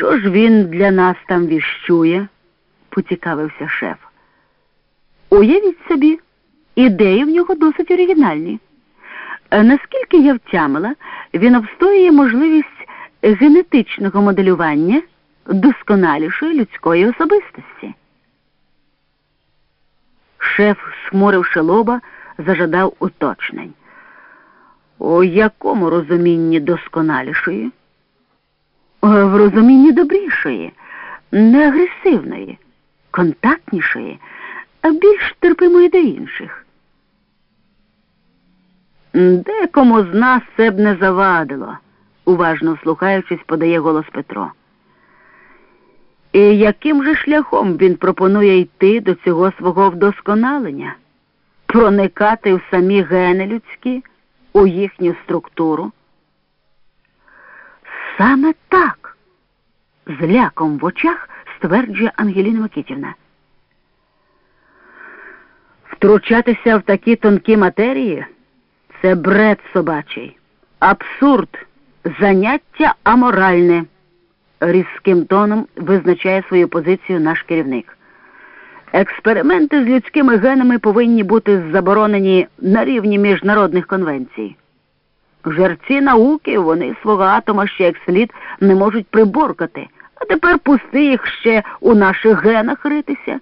Що ж він для нас там віщує? поцікавився шеф. Уявіть собі, ідеї в нього досить оригінальні. Е, Наскільки я втямила, він обстоює можливість генетичного моделювання досконалішої людської особистості. Шеф, сморивши лоба, зажадав уточнень. У якому розумінні досконалішої? Е, В розумінні добрішої, не агресивної, контактнішої, а більш терпимої до інших. Декому з нас це б не завадило, уважно слухаючись, подає голос Петро. І яким же шляхом він пропонує йти до цього свого вдосконалення, проникати в самі гени людські, у їхню структуру? Саме так, з ляком в очах стверджує Ангеліна Микитівна. Втручатися в такі тонкі матерії це бред собачий, абсурд, заняття аморальне, різким тоном визначає свою позицію наш керівник. Експерименти з людськими генами повинні бути заборонені на рівні міжнародних конвенцій. Жерці науки вони свого атома ще як слід не можуть приборкати, а тепер пусти їх ще у наших генах ритися.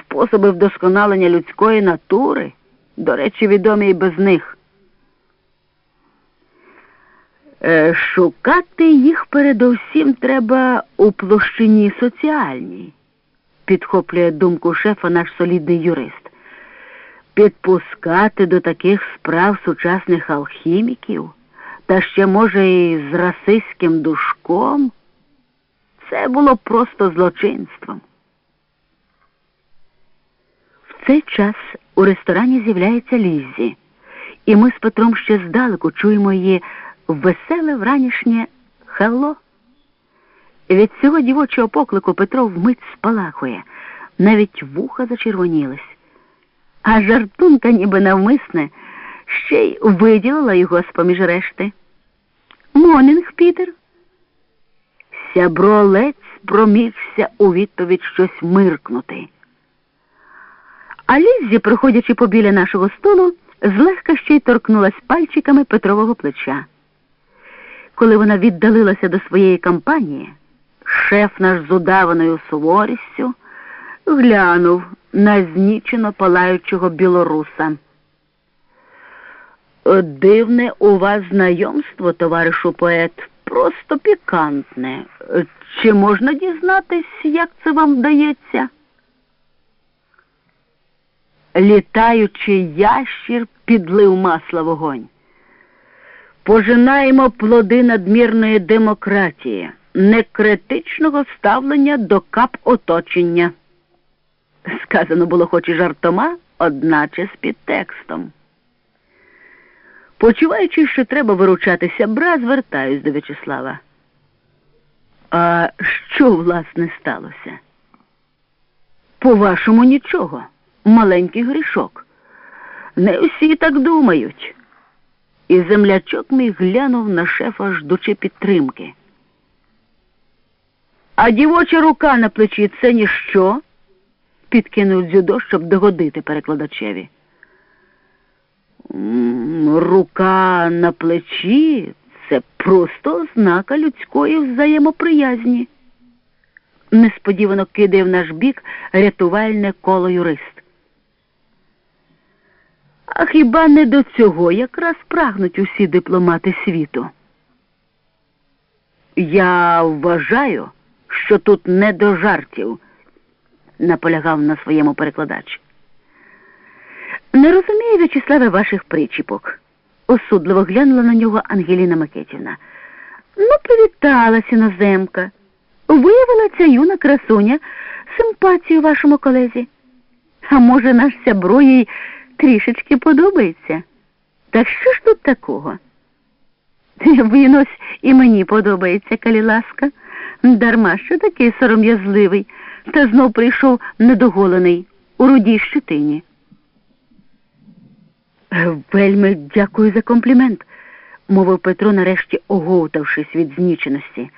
Способи вдосконалення людської натури, до речі, відомі і без них. Е, Шукати їх передовсім треба у площині соціальній, підхоплює думку шефа наш солідний юрист. Підпускати до таких справ сучасних алхіміків, та ще, може, і з расистським душком, це було просто злочинством. В цей час у ресторані з'являється Ліззі, і ми з Петром ще здалеку чуємо її веселе вранішнє «Hello». Від цього дівочого поклику Петро вмить спалахує, навіть вуха зачервонілись. А жартунка, ніби навмисне, ще й виділила його з-поміж решти. Монінг, Пітер. Сябролець промігся у відповідь щось миркнути. А Ліззі, проходячи побіля нашого столу, злегка ще й торкнулась пальчиками Петрового плеча. Коли вона віддалилася до своєї компанії, шеф наш з удаваною суворістю глянув на знічено палаючого білоруса. Дивне у вас знайомство, товаришу поет, просто пікантне. Чи можна дізнатись, як це вам вдається? Літаючий ящір підлив масла вогонь. Пожинаємо плоди надмірної демократії, некритичного ставлення до кап оточення. Сказано було хоч і жартома, одначе з підтекстом. Почуваючи, що треба виручатися бра, звертаюсь до В'ячеслава. А що, власне, сталося? По-вашому, нічого. Маленький грішок. Не всі так думають. І землячок мій глянув на шефа, ждучи підтримки. А дівоча рука на плечі це ніщо? Підкинув дзюдо, щоб догодити перекладачеві. Рука на плечі це просто ознака людської взаємоприязні. Несподівано кидає наш бік рятувальне коло юрист. А хіба не до цього якраз прагнуть усі дипломати світу? Я вважаю, що тут не до жартів, наполягав на своєму перекладач. Не розумію, В'ячеславе, ваших причіпок, осудливо глянула на нього Ангеліна Макетівна. Ну, привіталась іноземка. Виявила ця юна красуня симпатію вашому колезі. А може, наш сябро їй трішечки подобається? Та що ж тут такого? Він ось і мені подобається, калі ласка. Дарма що такий сором'язливий, та знов прийшов недоголений у рудій щитині. Вельми дякую за комплімент, мовив Петро, нарешті оговтавшись від зніченості.